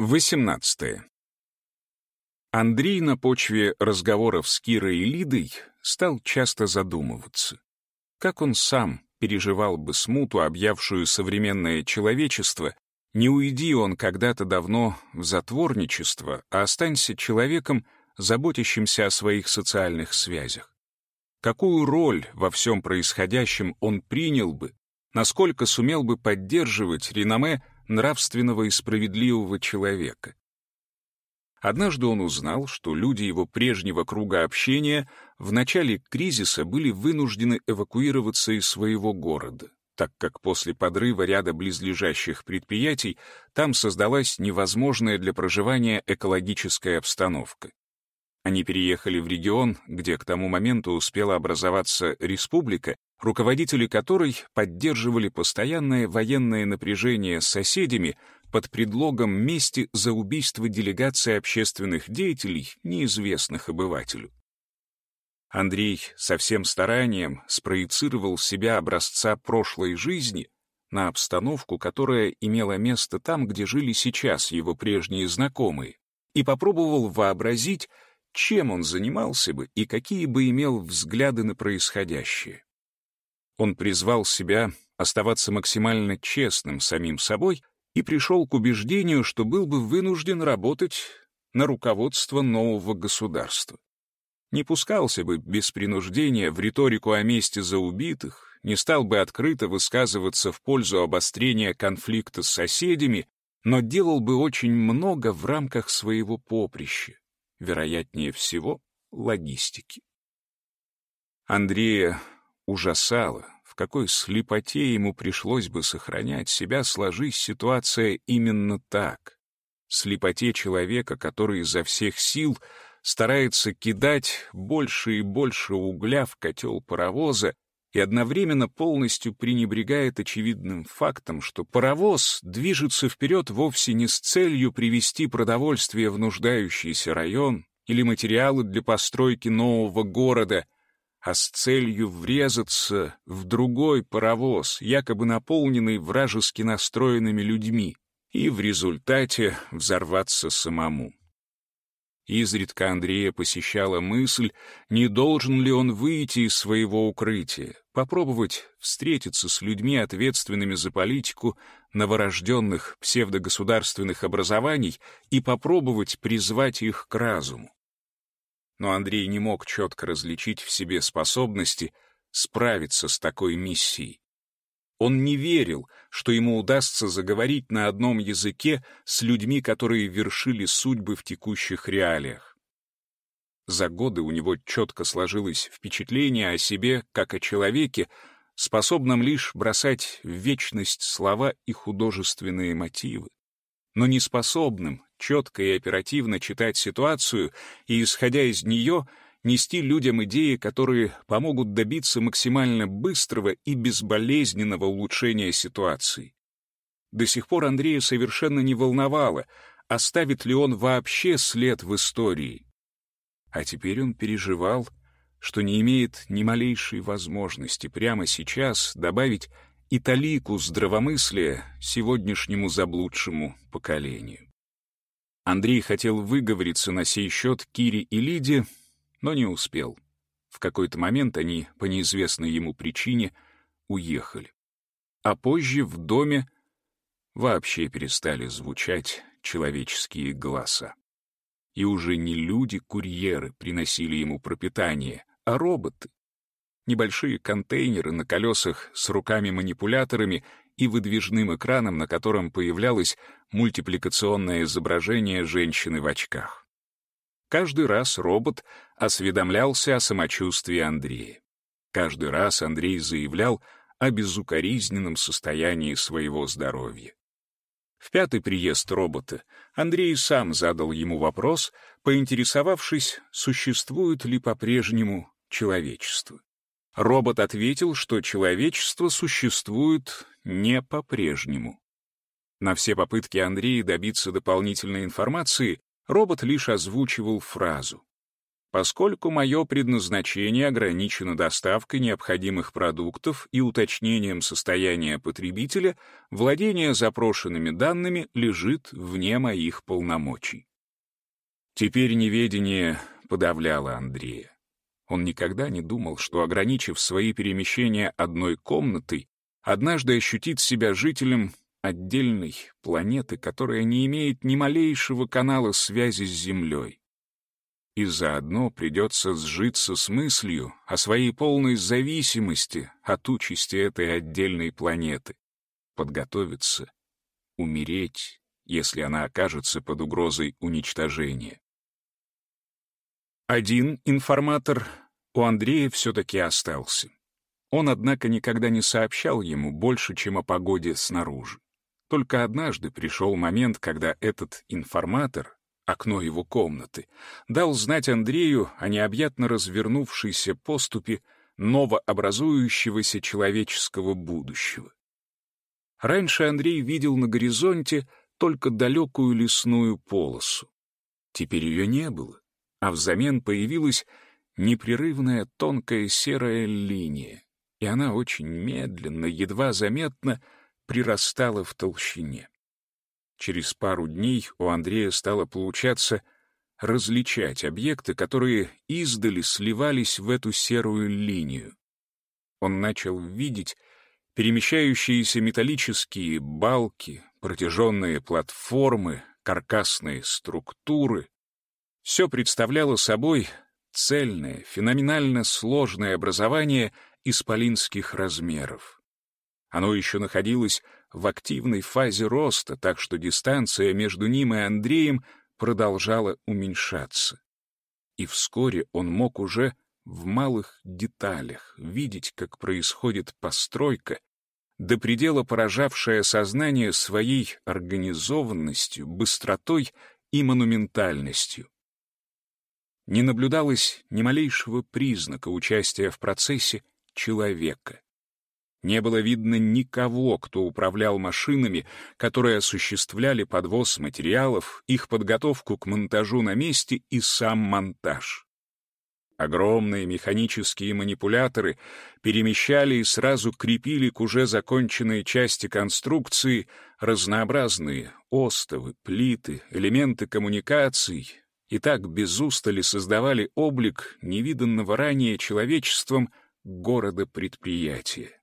18. Андрей на почве разговоров с Кирой и Лидой стал часто задумываться. Как он сам переживал бы смуту, объявшую современное человечество, не уйди он когда-то давно в затворничество, а останься человеком, заботящимся о своих социальных связях. Какую роль во всем происходящем он принял бы, насколько сумел бы поддерживать реноме нравственного и справедливого человека. Однажды он узнал, что люди его прежнего круга общения в начале кризиса были вынуждены эвакуироваться из своего города, так как после подрыва ряда близлежащих предприятий там создалась невозможная для проживания экологическая обстановка. Они переехали в регион, где к тому моменту успела образоваться республика, руководители которой поддерживали постоянное военное напряжение с соседями под предлогом мести за убийство делегации общественных деятелей, неизвестных обывателю. Андрей со всем старанием спроецировал себя образца прошлой жизни на обстановку, которая имела место там, где жили сейчас его прежние знакомые, и попробовал вообразить, чем он занимался бы и какие бы имел взгляды на происходящее. Он призвал себя оставаться максимально честным самим собой и пришел к убеждению, что был бы вынужден работать на руководство нового государства. Не пускался бы без принуждения в риторику о месте за убитых, не стал бы открыто высказываться в пользу обострения конфликта с соседями, но делал бы очень много в рамках своего поприща, вероятнее всего, логистики. Андрея ужасало, в какой слепоте ему пришлось бы сохранять себя, сложись ситуация именно так. Слепоте человека, который изо всех сил старается кидать больше и больше угля в котел паровоза и одновременно полностью пренебрегает очевидным фактом, что паровоз движется вперед вовсе не с целью привести продовольствие в нуждающийся район или материалы для постройки нового города — а с целью врезаться в другой паровоз, якобы наполненный вражески настроенными людьми, и в результате взорваться самому. Изредка Андрея посещала мысль, не должен ли он выйти из своего укрытия, попробовать встретиться с людьми, ответственными за политику новорожденных псевдогосударственных образований, и попробовать призвать их к разуму но Андрей не мог четко различить в себе способности справиться с такой миссией. Он не верил, что ему удастся заговорить на одном языке с людьми, которые вершили судьбы в текущих реалиях. За годы у него четко сложилось впечатление о себе как о человеке, способном лишь бросать в вечность слова и художественные мотивы, но не способным четко и оперативно читать ситуацию и, исходя из нее, нести людям идеи, которые помогут добиться максимально быстрого и безболезненного улучшения ситуации. До сих пор Андрея совершенно не волновало, оставит ли он вообще след в истории. А теперь он переживал, что не имеет ни малейшей возможности прямо сейчас добавить и талику здравомыслия сегодняшнему заблудшему поколению. Андрей хотел выговориться на сей счет Кире и Лиде, но не успел. В какой-то момент они, по неизвестной ему причине, уехали. А позже в доме вообще перестали звучать человеческие голоса. И уже не люди-курьеры приносили ему пропитание, а роботы. Небольшие контейнеры на колесах с руками-манипуляторами и выдвижным экраном, на котором появлялось мультипликационное изображение женщины в очках. Каждый раз робот осведомлялся о самочувствии Андрея. Каждый раз Андрей заявлял о безукоризненном состоянии своего здоровья. В пятый приезд робота Андрей сам задал ему вопрос, поинтересовавшись, существует ли по-прежнему человечество. Робот ответил, что человечество существует не по-прежнему. На все попытки Андрея добиться дополнительной информации робот лишь озвучивал фразу. Поскольку мое предназначение ограничено доставкой необходимых продуктов и уточнением состояния потребителя, владение запрошенными данными лежит вне моих полномочий. Теперь неведение подавляло Андрея. Он никогда не думал, что, ограничив свои перемещения одной комнатой, однажды ощутит себя жителем отдельной планеты, которая не имеет ни малейшего канала связи с Землей и заодно придется сжиться с мыслью о своей полной зависимости от участи этой отдельной планеты, подготовиться, умереть, если она окажется под угрозой уничтожения. Один информатор у Андрея все-таки остался. Он, однако, никогда не сообщал ему больше, чем о погоде снаружи. Только однажды пришел момент, когда этот информатор окно его комнаты, дал знать Андрею о необъятно развернувшейся поступе новообразующегося человеческого будущего. Раньше Андрей видел на горизонте только далекую лесную полосу. Теперь ее не было, а взамен появилась непрерывная тонкая серая линия, и она очень медленно, едва заметно прирастала в толщине. Через пару дней у Андрея стало получаться различать объекты, которые издали сливались в эту серую линию. Он начал видеть перемещающиеся металлические балки, протяженные платформы, каркасные структуры. Все представляло собой цельное, феноменально сложное образование исполинских размеров. Оно еще находилось в активной фазе роста, так что дистанция между ним и Андреем продолжала уменьшаться. И вскоре он мог уже в малых деталях видеть, как происходит постройка, до предела поражавшая сознание своей организованностью, быстротой и монументальностью. Не наблюдалось ни малейшего признака участия в процессе человека. Не было видно никого, кто управлял машинами, которые осуществляли подвоз материалов, их подготовку к монтажу на месте и сам монтаж. Огромные механические манипуляторы перемещали и сразу крепили к уже законченной части конструкции разнообразные остовы, плиты, элементы коммуникаций и так без устали создавали облик невиданного ранее человечеством города-предприятия.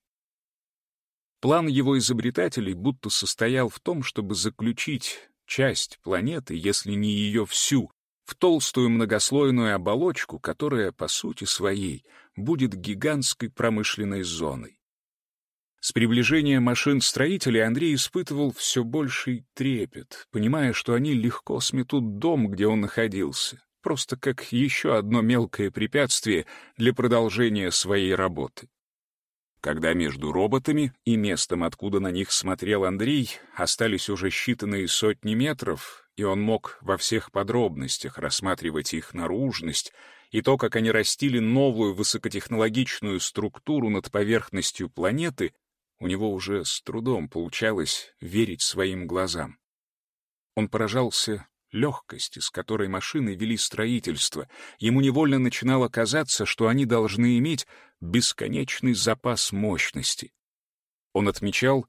План его изобретателей будто состоял в том, чтобы заключить часть планеты, если не ее всю, в толстую многослойную оболочку, которая, по сути своей, будет гигантской промышленной зоной. С приближением машин-строителей Андрей испытывал все больший трепет, понимая, что они легко сметут дом, где он находился, просто как еще одно мелкое препятствие для продолжения своей работы. Когда между роботами и местом, откуда на них смотрел Андрей, остались уже считанные сотни метров, и он мог во всех подробностях рассматривать их наружность и то, как они растили новую высокотехнологичную структуру над поверхностью планеты, у него уже с трудом получалось верить своим глазам. Он поражался легкости, с которой машины вели строительство. Ему невольно начинало казаться, что они должны иметь бесконечный запас мощности. Он отмечал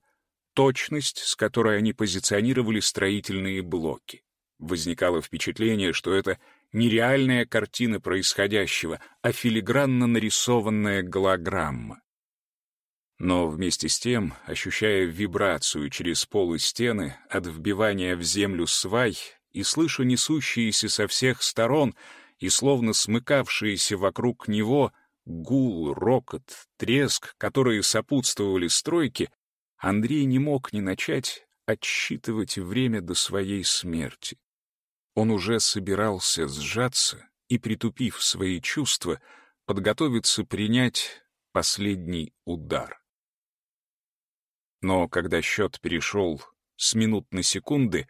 точность, с которой они позиционировали строительные блоки. Возникало впечатление, что это нереальная картина происходящего, а филигранно нарисованная голограмма. Но вместе с тем, ощущая вибрацию через полы стены от вбивания в землю свай и слыша несущиеся со всех сторон и словно смыкавшиеся вокруг него гул, рокот, треск, которые сопутствовали стройке, Андрей не мог не начать отсчитывать время до своей смерти. Он уже собирался сжаться и, притупив свои чувства, подготовиться принять последний удар. Но когда счет перешел с минут на секунды,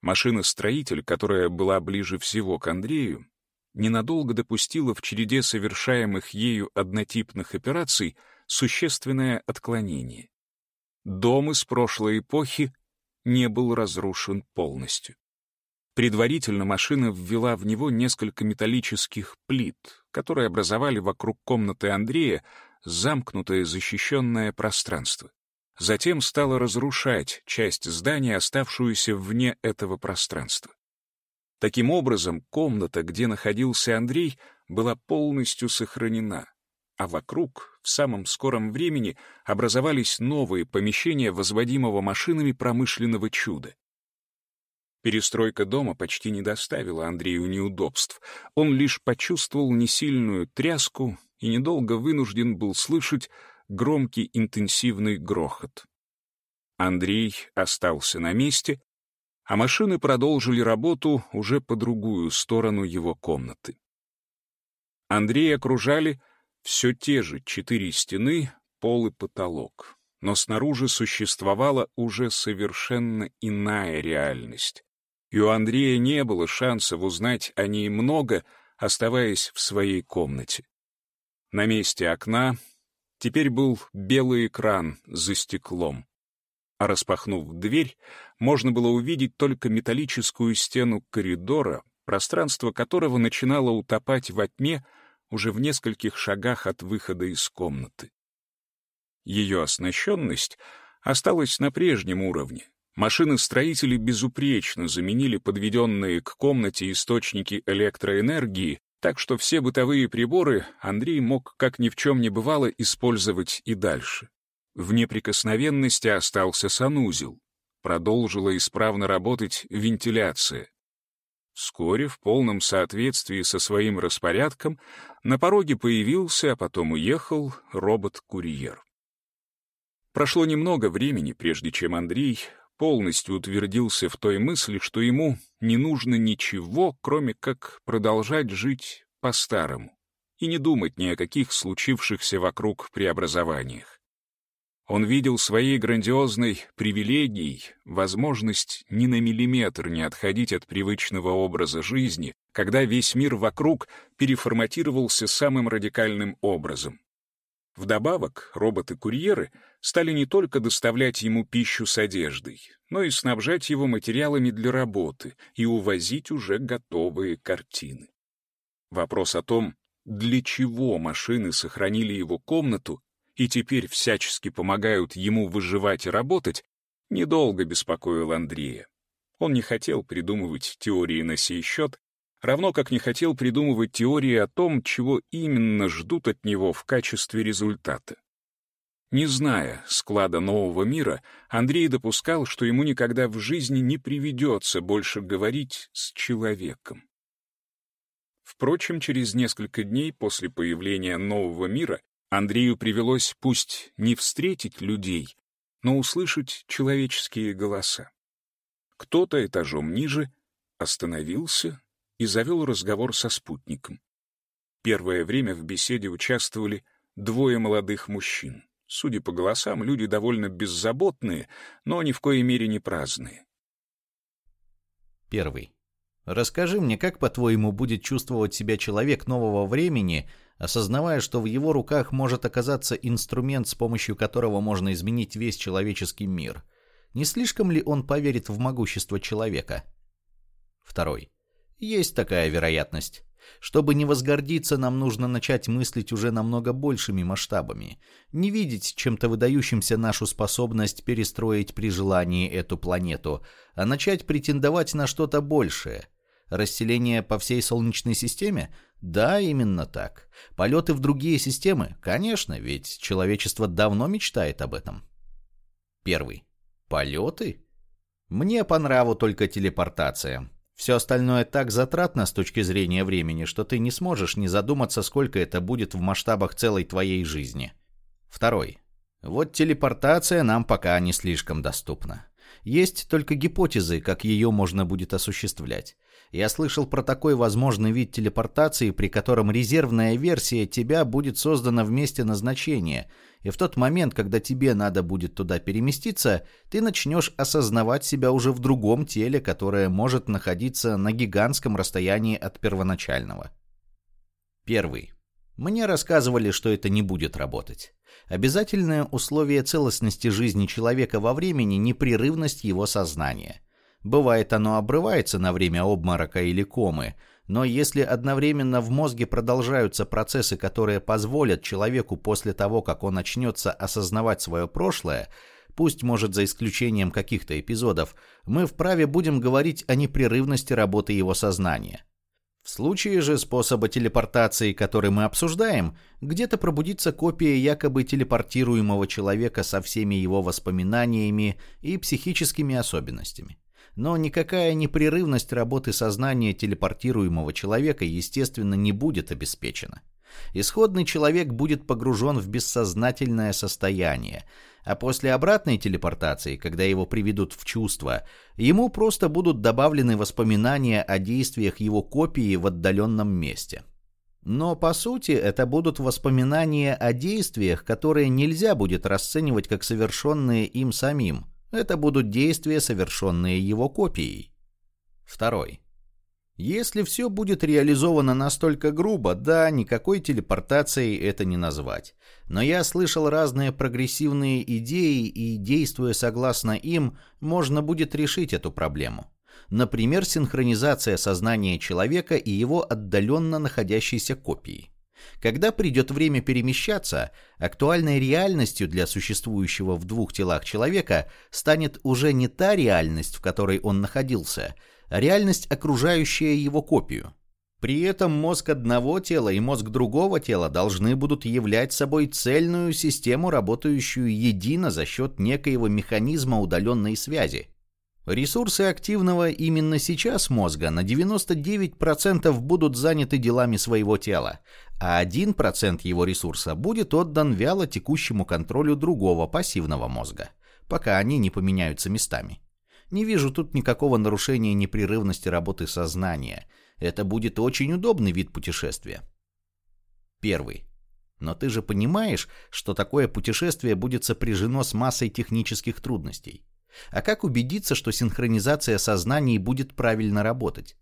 машина-строитель, которая была ближе всего к Андрею, ненадолго допустила в череде совершаемых ею однотипных операций существенное отклонение. Дом из прошлой эпохи не был разрушен полностью. Предварительно машина ввела в него несколько металлических плит, которые образовали вокруг комнаты Андрея замкнутое защищенное пространство. Затем стала разрушать часть здания, оставшуюся вне этого пространства. Таким образом, комната, где находился Андрей, была полностью сохранена, а вокруг в самом скором времени образовались новые помещения возводимого машинами промышленного чуда. Перестройка дома почти не доставила Андрею неудобств. Он лишь почувствовал несильную тряску и недолго вынужден был слышать громкий интенсивный грохот. Андрей остался на месте, а машины продолжили работу уже по другую сторону его комнаты. Андрей окружали все те же четыре стены, пол и потолок, но снаружи существовала уже совершенно иная реальность и у Андрея не было шансов узнать о ней много, оставаясь в своей комнате. На месте окна теперь был белый экран за стеклом. А распахнув дверь, можно было увидеть только металлическую стену коридора, пространство которого начинало утопать во тьме уже в нескольких шагах от выхода из комнаты. Ее оснащенность осталась на прежнем уровне, Машины-строители безупречно заменили подведенные к комнате источники электроэнергии, так что все бытовые приборы Андрей мог, как ни в чем не бывало, использовать и дальше. В неприкосновенности остался санузел. Продолжила исправно работать вентиляция. Вскоре, в полном соответствии со своим распорядком, на пороге появился, а потом уехал робот-курьер. Прошло немного времени, прежде чем Андрей полностью утвердился в той мысли, что ему не нужно ничего, кроме как продолжать жить по-старому и не думать ни о каких случившихся вокруг преобразованиях. Он видел своей грандиозной привилегией возможность ни на миллиметр не отходить от привычного образа жизни, когда весь мир вокруг переформатировался самым радикальным образом. Вдобавок, роботы-курьеры стали не только доставлять ему пищу с одеждой, но и снабжать его материалами для работы и увозить уже готовые картины. Вопрос о том, для чего машины сохранили его комнату и теперь всячески помогают ему выживать и работать, недолго беспокоил Андрея. Он не хотел придумывать теории на сей счет равно как не хотел придумывать теории о том, чего именно ждут от него в качестве результата. Не зная склада нового мира, Андрей допускал, что ему никогда в жизни не приведется больше говорить с человеком. Впрочем, через несколько дней после появления нового мира Андрею привелось пусть не встретить людей, но услышать человеческие голоса. Кто-то этажом ниже остановился и завел разговор со спутником. Первое время в беседе участвовали двое молодых мужчин. Судя по голосам, люди довольно беззаботные, но ни в коей мере не праздные. Первый. Расскажи мне, как, по-твоему, будет чувствовать себя человек нового времени, осознавая, что в его руках может оказаться инструмент, с помощью которого можно изменить весь человеческий мир? Не слишком ли он поверит в могущество человека? Второй. Есть такая вероятность. Чтобы не возгордиться, нам нужно начать мыслить уже намного большими масштабами. Не видеть чем-то выдающимся нашу способность перестроить при желании эту планету, а начать претендовать на что-то большее. Расселение по всей Солнечной системе? Да, именно так. Полеты в другие системы? Конечно, ведь человечество давно мечтает об этом. Первый. Полеты? Мне по нраву только телепортация. Все остальное так затратно с точки зрения времени, что ты не сможешь не задуматься, сколько это будет в масштабах целой твоей жизни. Второй. Вот телепортация нам пока не слишком доступна. Есть только гипотезы, как ее можно будет осуществлять. Я слышал про такой возможный вид телепортации, при котором резервная версия тебя будет создана в месте назначения, и в тот момент, когда тебе надо будет туда переместиться, ты начнешь осознавать себя уже в другом теле, которое может находиться на гигантском расстоянии от первоначального. Первый. Мне рассказывали, что это не будет работать. Обязательное условие целостности жизни человека во времени – непрерывность его сознания – Бывает, оно обрывается на время обморока или комы, но если одновременно в мозге продолжаются процессы, которые позволят человеку после того, как он начнется осознавать свое прошлое, пусть может за исключением каких-то эпизодов, мы вправе будем говорить о непрерывности работы его сознания. В случае же способа телепортации, который мы обсуждаем, где-то пробудится копия якобы телепортируемого человека со всеми его воспоминаниями и психическими особенностями. Но никакая непрерывность работы сознания телепортируемого человека, естественно, не будет обеспечена. Исходный человек будет погружен в бессознательное состояние, а после обратной телепортации, когда его приведут в чувство, ему просто будут добавлены воспоминания о действиях его копии в отдаленном месте. Но по сути это будут воспоминания о действиях, которые нельзя будет расценивать как совершенные им самим. Это будут действия, совершенные его копией. Второй. Если все будет реализовано настолько грубо, да, никакой телепортацией это не назвать. Но я слышал разные прогрессивные идеи, и, действуя согласно им, можно будет решить эту проблему. Например, синхронизация сознания человека и его отдаленно находящейся копии. Когда придет время перемещаться, актуальной реальностью для существующего в двух телах человека станет уже не та реальность, в которой он находился – реальность, окружающая его копию. При этом мозг одного тела и мозг другого тела должны будут являть собой цельную систему, работающую едино за счет некоего механизма удаленной связи. Ресурсы активного именно сейчас мозга на 99% будут заняты делами своего тела, а 1% его ресурса будет отдан вяло текущему контролю другого пассивного мозга, пока они не поменяются местами. Не вижу тут никакого нарушения непрерывности работы сознания. Это будет очень удобный вид путешествия. Первый. Но ты же понимаешь, что такое путешествие будет сопряжено с массой технических трудностей. А как убедиться, что синхронизация сознаний будет правильно работать?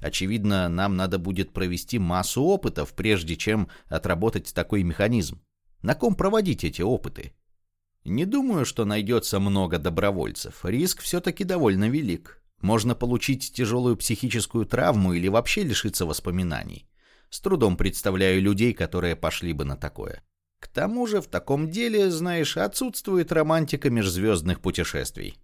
Очевидно, нам надо будет провести массу опытов, прежде чем отработать такой механизм. На ком проводить эти опыты? Не думаю, что найдется много добровольцев. Риск все-таки довольно велик. Можно получить тяжелую психическую травму или вообще лишиться воспоминаний. С трудом представляю людей, которые пошли бы на такое. К тому же в таком деле, знаешь, отсутствует романтика межзвездных путешествий.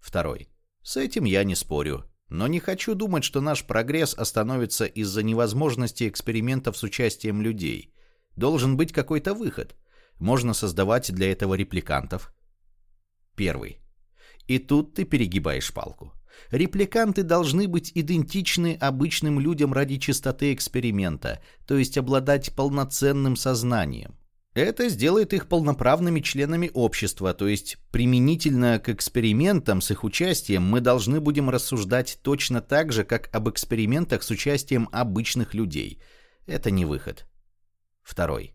Второй. С этим я не спорю. Но не хочу думать, что наш прогресс остановится из-за невозможности экспериментов с участием людей. Должен быть какой-то выход. Можно создавать для этого репликантов. Первый. И тут ты перегибаешь палку. Репликанты должны быть идентичны обычным людям ради чистоты эксперимента, то есть обладать полноценным сознанием. Это сделает их полноправными членами общества, то есть применительно к экспериментам с их участием мы должны будем рассуждать точно так же, как об экспериментах с участием обычных людей. Это не выход. Второй.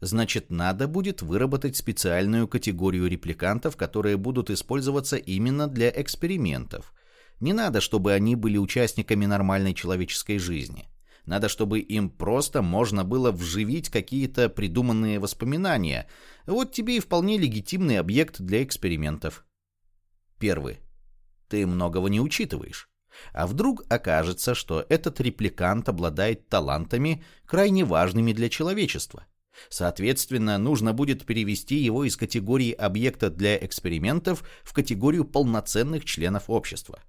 Значит, надо будет выработать специальную категорию репликантов, которые будут использоваться именно для экспериментов. Не надо, чтобы они были участниками нормальной человеческой жизни. Надо, чтобы им просто можно было вживить какие-то придуманные воспоминания. Вот тебе и вполне легитимный объект для экспериментов. Первый. Ты многого не учитываешь. А вдруг окажется, что этот репликант обладает талантами, крайне важными для человечества – Соответственно, нужно будет перевести его из категории объекта для экспериментов в категорию полноценных членов общества.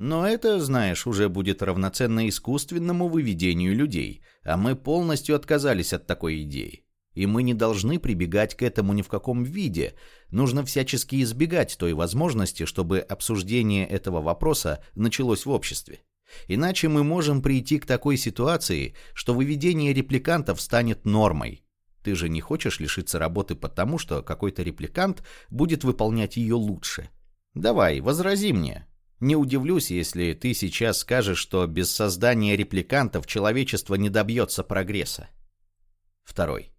Но это, знаешь, уже будет равноценно искусственному выведению людей, а мы полностью отказались от такой идеи. И мы не должны прибегать к этому ни в каком виде. Нужно всячески избегать той возможности, чтобы обсуждение этого вопроса началось в обществе. Иначе мы можем прийти к такой ситуации, что выведение репликантов станет нормой, ты же не хочешь лишиться работы потому, что какой-то репликант будет выполнять ее лучше. Давай, возрази мне. Не удивлюсь, если ты сейчас скажешь, что без создания репликантов человечество не добьется прогресса. Второй.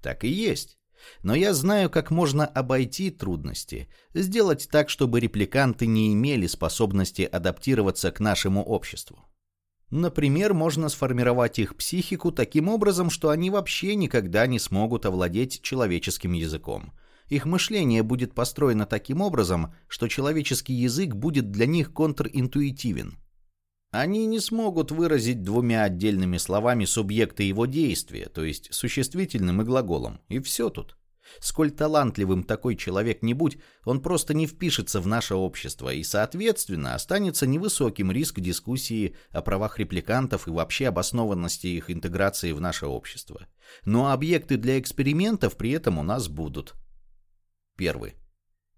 Так и есть. Но я знаю, как можно обойти трудности, сделать так, чтобы репликанты не имели способности адаптироваться к нашему обществу. Например, можно сформировать их психику таким образом, что они вообще никогда не смогут овладеть человеческим языком. Их мышление будет построено таким образом, что человеческий язык будет для них контринтуитивен. Они не смогут выразить двумя отдельными словами субъекта его действия, то есть существительным и глаголом, и все тут. Сколь талантливым такой человек не будь, он просто не впишется в наше общество, и, соответственно, останется невысоким риск дискуссии о правах репликантов и вообще обоснованности их интеграции в наше общество. Но объекты для экспериментов при этом у нас будут. Первый.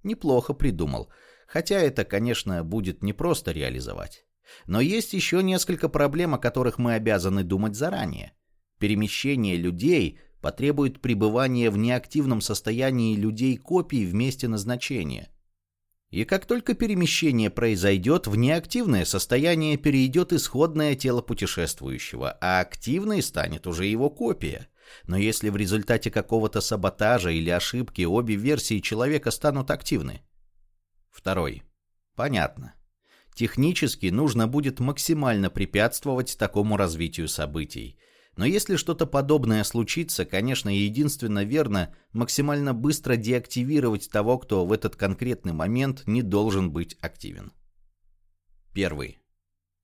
Неплохо придумал, хотя это, конечно, будет непросто реализовать. Но есть еще несколько проблем, о которых мы обязаны думать заранее. Перемещение людей потребует пребывания в неактивном состоянии людей копий в месте назначения. И как только перемещение произойдет, в неактивное состояние перейдет исходное тело путешествующего, а активной станет уже его копия. Но если в результате какого-то саботажа или ошибки обе версии человека станут активны? Второй. Понятно. Технически нужно будет максимально препятствовать такому развитию событий. Но если что-то подобное случится, конечно, единственно верно максимально быстро деактивировать того, кто в этот конкретный момент не должен быть активен. Первый.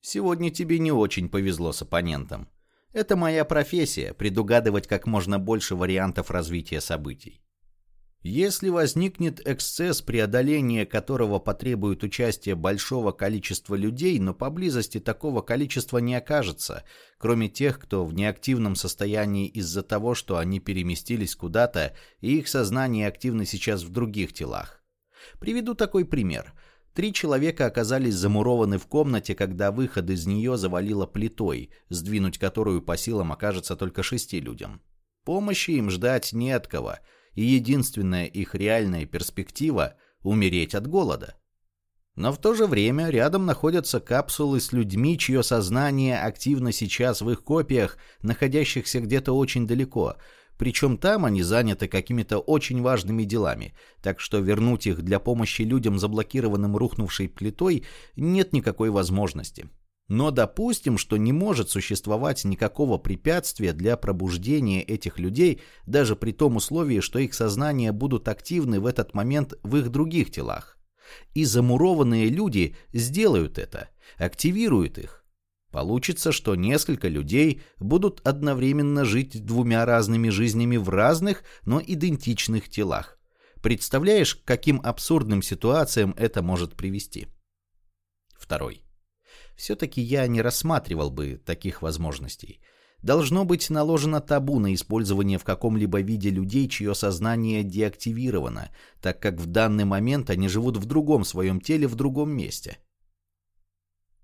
Сегодня тебе не очень повезло с оппонентом. Это моя профессия – предугадывать как можно больше вариантов развития событий. Если возникнет эксцесс, преодоления которого потребует участия большого количества людей, но поблизости такого количества не окажется, кроме тех, кто в неактивном состоянии из-за того, что они переместились куда-то, и их сознание активно сейчас в других телах. Приведу такой пример. Три человека оказались замурованы в комнате, когда выход из нее завалило плитой, сдвинуть которую по силам окажется только шести людям. Помощи им ждать не от кого – и единственная их реальная перспектива – умереть от голода. Но в то же время рядом находятся капсулы с людьми, чье сознание активно сейчас в их копиях, находящихся где-то очень далеко, причем там они заняты какими-то очень важными делами, так что вернуть их для помощи людям, заблокированным рухнувшей плитой, нет никакой возможности. Но допустим, что не может существовать никакого препятствия для пробуждения этих людей, даже при том условии, что их сознания будут активны в этот момент в их других телах. И замурованные люди сделают это, активируют их. Получится, что несколько людей будут одновременно жить двумя разными жизнями в разных, но идентичных телах. Представляешь, к каким абсурдным ситуациям это может привести? Второй все-таки я не рассматривал бы таких возможностей. Должно быть наложено табу на использование в каком-либо виде людей, чье сознание деактивировано, так как в данный момент они живут в другом своем теле в другом месте.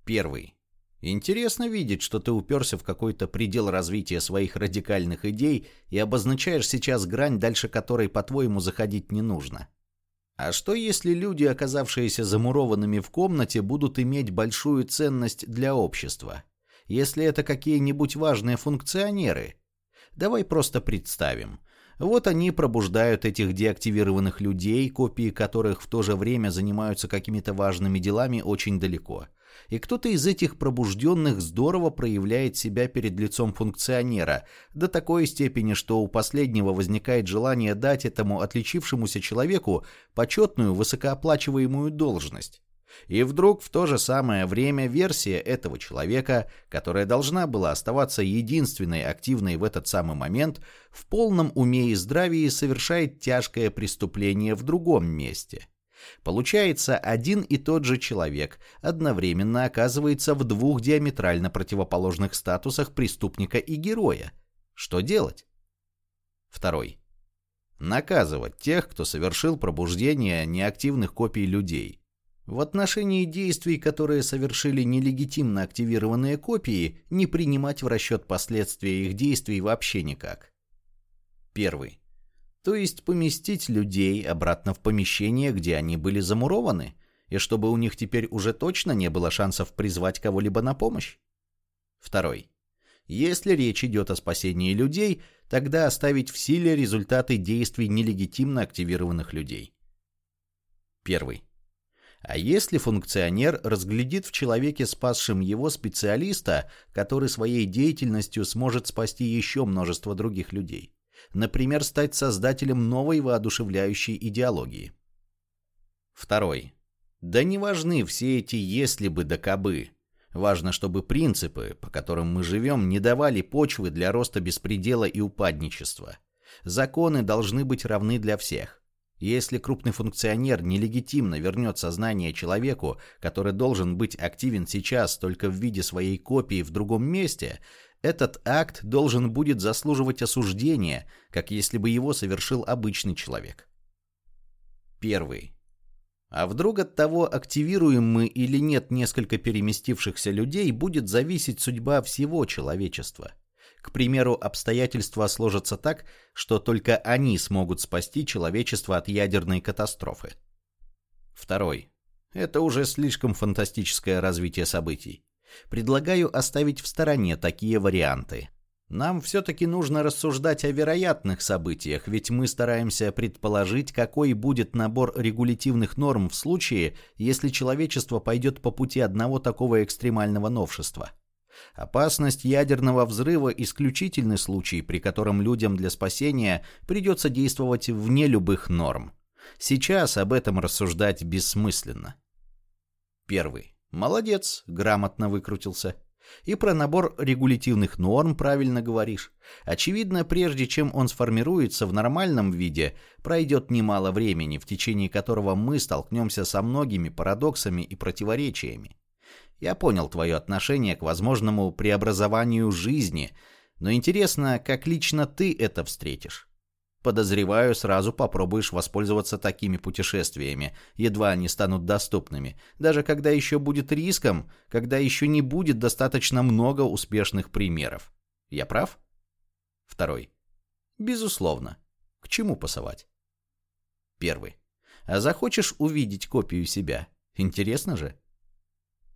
Первый. Интересно видеть, что ты уперся в какой-то предел развития своих радикальных идей и обозначаешь сейчас грань, дальше которой, по-твоему, заходить не нужно. А что если люди, оказавшиеся замурованными в комнате, будут иметь большую ценность для общества? Если это какие-нибудь важные функционеры? Давай просто представим. Вот они пробуждают этих деактивированных людей, копии которых в то же время занимаются какими-то важными делами очень далеко – и кто-то из этих пробужденных здорово проявляет себя перед лицом функционера, до такой степени, что у последнего возникает желание дать этому отличившемуся человеку почетную высокооплачиваемую должность. И вдруг в то же самое время версия этого человека, которая должна была оставаться единственной активной в этот самый момент, в полном уме и здравии совершает тяжкое преступление в другом месте. Получается, один и тот же человек одновременно оказывается в двух диаметрально противоположных статусах преступника и героя. Что делать? Второй. Наказывать тех, кто совершил пробуждение неактивных копий людей. В отношении действий, которые совершили нелегитимно активированные копии, не принимать в расчет последствия их действий вообще никак. Первый. То есть поместить людей обратно в помещение, где они были замурованы, и чтобы у них теперь уже точно не было шансов призвать кого-либо на помощь? Второй. Если речь идет о спасении людей, тогда оставить в силе результаты действий нелегитимно активированных людей. Первый. А если функционер разглядит в человеке спасшем его специалиста, который своей деятельностью сможет спасти еще множество других людей? Например, стать создателем новой воодушевляющей идеологии. Второй. Да не важны все эти «если бы да кабы». Важно, чтобы принципы, по которым мы живем, не давали почвы для роста беспредела и упадничества. Законы должны быть равны для всех. Если крупный функционер нелегитимно вернет сознание человеку, который должен быть активен сейчас только в виде своей копии в другом месте, этот акт должен будет заслуживать осуждения, как если бы его совершил обычный человек. Первый. А вдруг от того, активируем мы или нет несколько переместившихся людей, будет зависеть судьба всего человечества. К примеру, обстоятельства сложатся так, что только они смогут спасти человечество от ядерной катастрофы. Второй. Это уже слишком фантастическое развитие событий. Предлагаю оставить в стороне такие варианты. Нам все-таки нужно рассуждать о вероятных событиях, ведь мы стараемся предположить, какой будет набор регулятивных норм в случае, если человечество пойдет по пути одного такого экстремального новшества. Опасность ядерного взрыва – исключительный случай, при котором людям для спасения придется действовать вне любых норм. Сейчас об этом рассуждать бессмысленно. Первый. Молодец, грамотно выкрутился. И про набор регулятивных норм правильно говоришь. Очевидно, прежде чем он сформируется в нормальном виде, пройдет немало времени, в течение которого мы столкнемся со многими парадоксами и противоречиями. Я понял твое отношение к возможному преобразованию жизни, но интересно, как лично ты это встретишь. Подозреваю, сразу попробуешь воспользоваться такими путешествиями, едва они станут доступными, даже когда еще будет риском, когда еще не будет достаточно много успешных примеров. Я прав? Второй. Безусловно. К чему пасовать? Первый. А захочешь увидеть копию себя? Интересно же?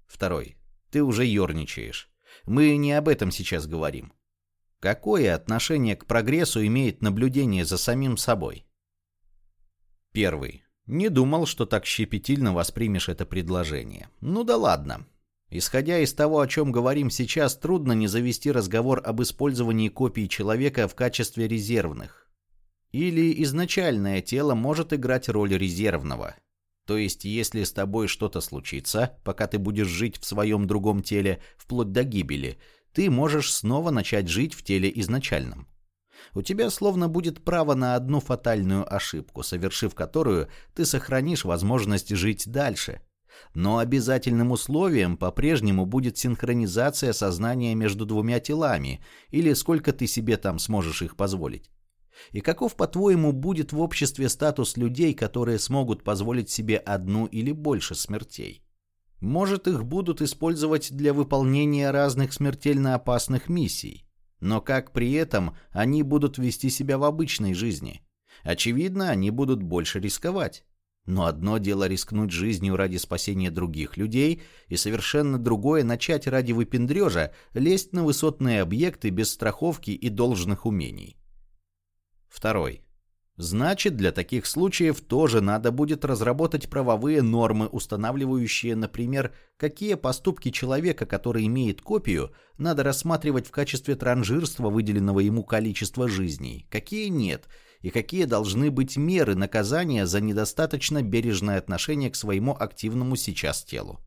Второй. Ты уже ерничаешь. Мы не об этом сейчас говорим. Какое отношение к прогрессу имеет наблюдение за самим собой? Первый. Не думал, что так щепетильно воспримешь это предложение. Ну да ладно. Исходя из того, о чем говорим сейчас, трудно не завести разговор об использовании копий человека в качестве резервных. Или изначальное тело может играть роль резервного. То есть, если с тобой что-то случится, пока ты будешь жить в своем другом теле, вплоть до гибели, ты можешь снова начать жить в теле изначальном. У тебя словно будет право на одну фатальную ошибку, совершив которую ты сохранишь возможность жить дальше. Но обязательным условием по-прежнему будет синхронизация сознания между двумя телами, или сколько ты себе там сможешь их позволить. И каков, по-твоему, будет в обществе статус людей, которые смогут позволить себе одну или больше смертей? Может, их будут использовать для выполнения разных смертельно опасных миссий. Но как при этом они будут вести себя в обычной жизни? Очевидно, они будут больше рисковать. Но одно дело рискнуть жизнью ради спасения других людей, и совершенно другое начать ради выпендрежа лезть на высотные объекты без страховки и должных умений. Второй. Значит, для таких случаев тоже надо будет разработать правовые нормы, устанавливающие, например, какие поступки человека, который имеет копию, надо рассматривать в качестве транжирства выделенного ему количества жизней, какие нет, и какие должны быть меры наказания за недостаточно бережное отношение к своему активному сейчас телу.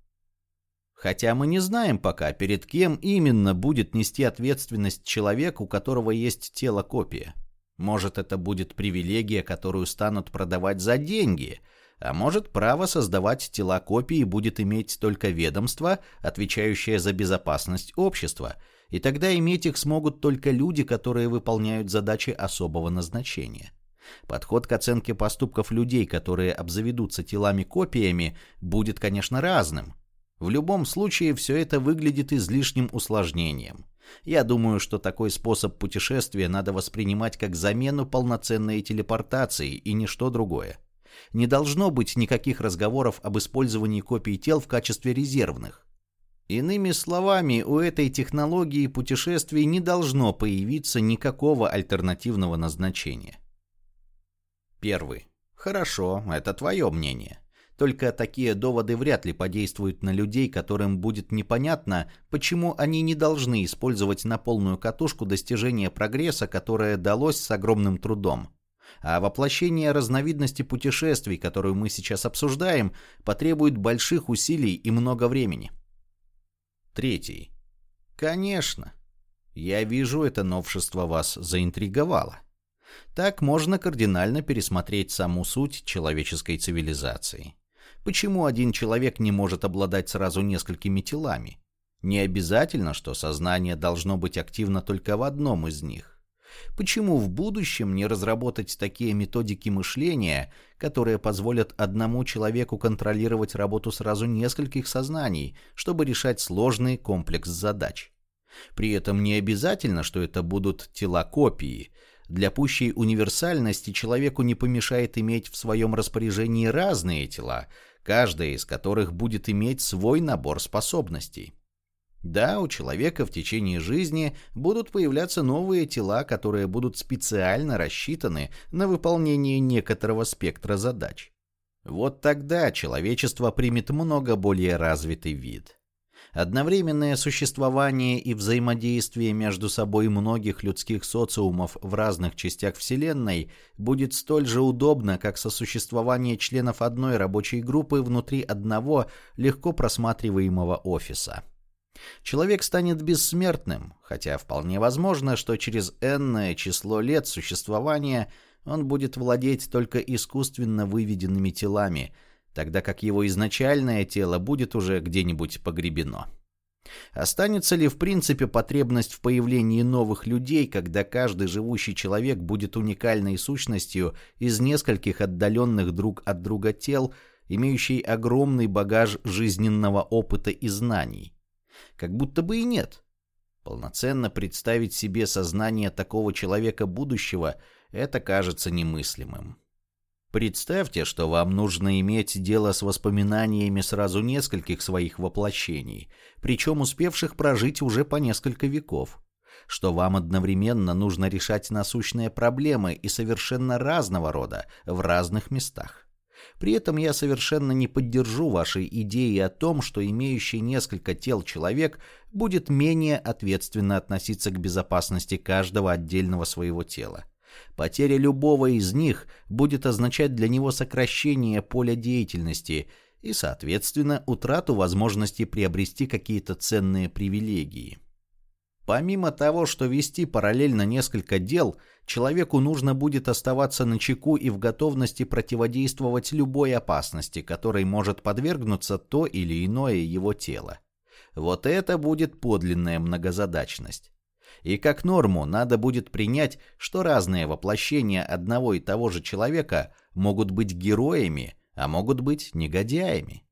Хотя мы не знаем пока, перед кем именно будет нести ответственность человек, у которого есть тело копия. Может, это будет привилегия, которую станут продавать за деньги, а может, право создавать тела копии будет иметь только ведомство, отвечающее за безопасность общества, и тогда иметь их смогут только люди, которые выполняют задачи особого назначения. Подход к оценке поступков людей, которые обзаведутся телами-копиями, будет, конечно, разным. В любом случае, все это выглядит излишним усложнением. Я думаю, что такой способ путешествия надо воспринимать как замену полноценной телепортации и ничто другое. Не должно быть никаких разговоров об использовании копий тел в качестве резервных. Иными словами, у этой технологии путешествий не должно появиться никакого альтернативного назначения. Первый. Хорошо, это твое мнение. Только такие доводы вряд ли подействуют на людей, которым будет непонятно, почему они не должны использовать на полную катушку достижение прогресса, которое далось с огромным трудом. А воплощение разновидности путешествий, которую мы сейчас обсуждаем, потребует больших усилий и много времени. Третий. Конечно. Я вижу, это новшество вас заинтриговало. Так можно кардинально пересмотреть саму суть человеческой цивилизации. Почему один человек не может обладать сразу несколькими телами? Не обязательно, что сознание должно быть активно только в одном из них. Почему в будущем не разработать такие методики мышления, которые позволят одному человеку контролировать работу сразу нескольких сознаний, чтобы решать сложный комплекс задач? При этом не обязательно, что это будут тела копии. Для пущей универсальности человеку не помешает иметь в своем распоряжении разные тела, каждая из которых будет иметь свой набор способностей. Да, у человека в течение жизни будут появляться новые тела, которые будут специально рассчитаны на выполнение некоторого спектра задач. Вот тогда человечество примет много более развитый вид. Одновременное существование и взаимодействие между собой многих людских социумов в разных частях Вселенной будет столь же удобно, как сосуществование членов одной рабочей группы внутри одного легко просматриваемого офиса. Человек станет бессмертным, хотя вполне возможно, что через энное число лет существования он будет владеть только искусственно выведенными телами – тогда как его изначальное тело будет уже где-нибудь погребено. Останется ли в принципе потребность в появлении новых людей, когда каждый живущий человек будет уникальной сущностью из нескольких отдаленных друг от друга тел, имеющей огромный багаж жизненного опыта и знаний? Как будто бы и нет. Полноценно представить себе сознание такого человека будущего – это кажется немыслимым. Представьте, что вам нужно иметь дело с воспоминаниями сразу нескольких своих воплощений, причем успевших прожить уже по несколько веков. Что вам одновременно нужно решать насущные проблемы и совершенно разного рода в разных местах. При этом я совершенно не поддержу вашей идеи о том, что имеющий несколько тел человек будет менее ответственно относиться к безопасности каждого отдельного своего тела. Потеря любого из них будет означать для него сокращение поля деятельности и, соответственно, утрату возможности приобрести какие-то ценные привилегии. Помимо того, что вести параллельно несколько дел, человеку нужно будет оставаться на чеку и в готовности противодействовать любой опасности, которой может подвергнуться то или иное его тело. Вот это будет подлинная многозадачность. И как норму надо будет принять, что разные воплощения одного и того же человека могут быть героями, а могут быть негодяями.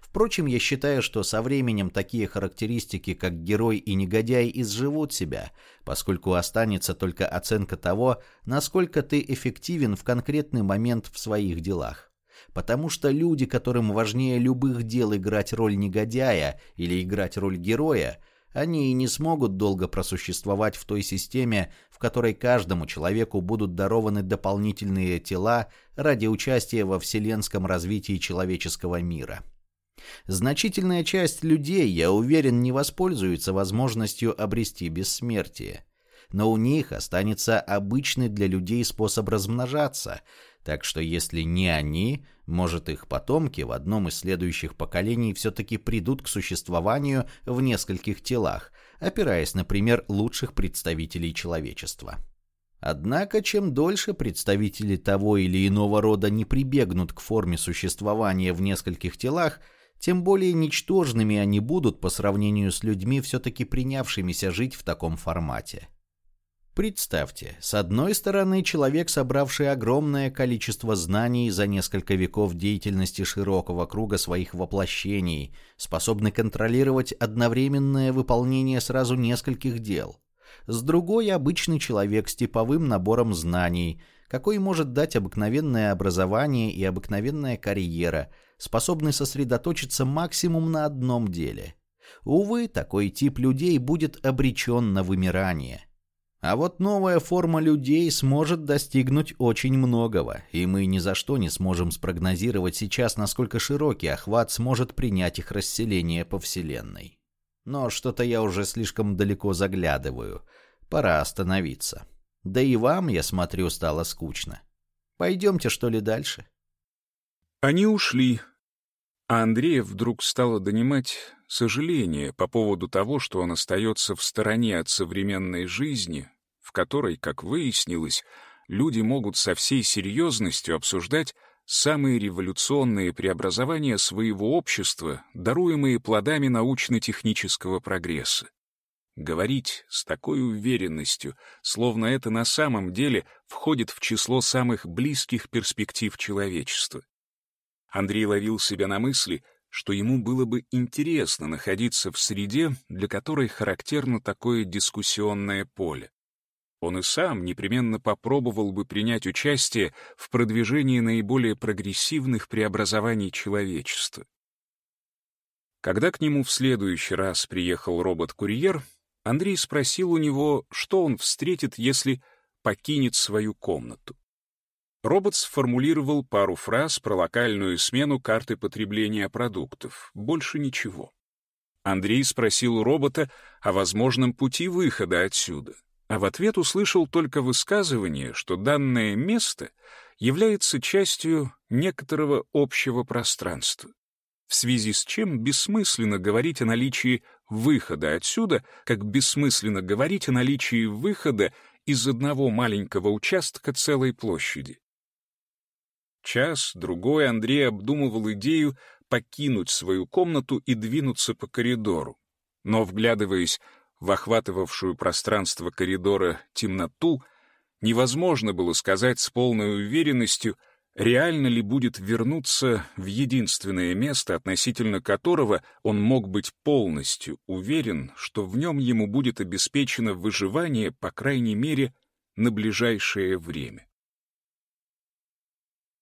Впрочем, я считаю, что со временем такие характеристики, как герой и негодяй, изживут себя, поскольку останется только оценка того, насколько ты эффективен в конкретный момент в своих делах. Потому что люди, которым важнее любых дел играть роль негодяя или играть роль героя, они и не смогут долго просуществовать в той системе, в которой каждому человеку будут дарованы дополнительные тела ради участия во вселенском развитии человеческого мира. Значительная часть людей, я уверен, не воспользуется возможностью обрести бессмертие. Но у них останется обычный для людей способ размножаться, так что если не они, может их потомки в одном из следующих поколений все-таки придут к существованию в нескольких телах, опираясь, например, лучших представителей человечества. Однако, чем дольше представители того или иного рода не прибегнут к форме существования в нескольких телах, тем более ничтожными они будут по сравнению с людьми, все-таки принявшимися жить в таком формате. Представьте, с одной стороны человек, собравший огромное количество знаний за несколько веков деятельности широкого круга своих воплощений, способный контролировать одновременное выполнение сразу нескольких дел. С другой обычный человек с типовым набором знаний, какой может дать обыкновенное образование и обыкновенная карьера, способный сосредоточиться максимум на одном деле. Увы, такой тип людей будет обречен на вымирание. А вот новая форма людей сможет достигнуть очень многого, и мы ни за что не сможем спрогнозировать сейчас, насколько широкий охват сможет принять их расселение по Вселенной. Но что-то я уже слишком далеко заглядываю. Пора остановиться. Да и вам, я смотрю, стало скучно. Пойдемте, что ли, дальше?» Они ушли, а Андрея вдруг стало донимать сожаление по поводу того, что он остается в стороне от современной жизни, в которой, как выяснилось, люди могут со всей серьезностью обсуждать самые революционные преобразования своего общества, даруемые плодами научно-технического прогресса. Говорить с такой уверенностью, словно это на самом деле входит в число самых близких перспектив человечества. Андрей ловил себя на мысли, что ему было бы интересно находиться в среде, для которой характерно такое дискуссионное поле. Он и сам непременно попробовал бы принять участие в продвижении наиболее прогрессивных преобразований человечества. Когда к нему в следующий раз приехал робот-курьер, Андрей спросил у него, что он встретит, если покинет свою комнату. Робот сформулировал пару фраз про локальную смену карты потребления продуктов. Больше ничего. Андрей спросил у робота о возможном пути выхода отсюда, а в ответ услышал только высказывание, что данное место является частью некоторого общего пространства, в связи с чем бессмысленно говорить о наличии выхода отсюда, как бессмысленно говорить о наличии выхода из одного маленького участка целой площади. Час, другой Андрей обдумывал идею покинуть свою комнату и двинуться по коридору. Но, вглядываясь в охватывавшую пространство коридора темноту, невозможно было сказать с полной уверенностью, реально ли будет вернуться в единственное место, относительно которого он мог быть полностью уверен, что в нем ему будет обеспечено выживание, по крайней мере, на ближайшее время.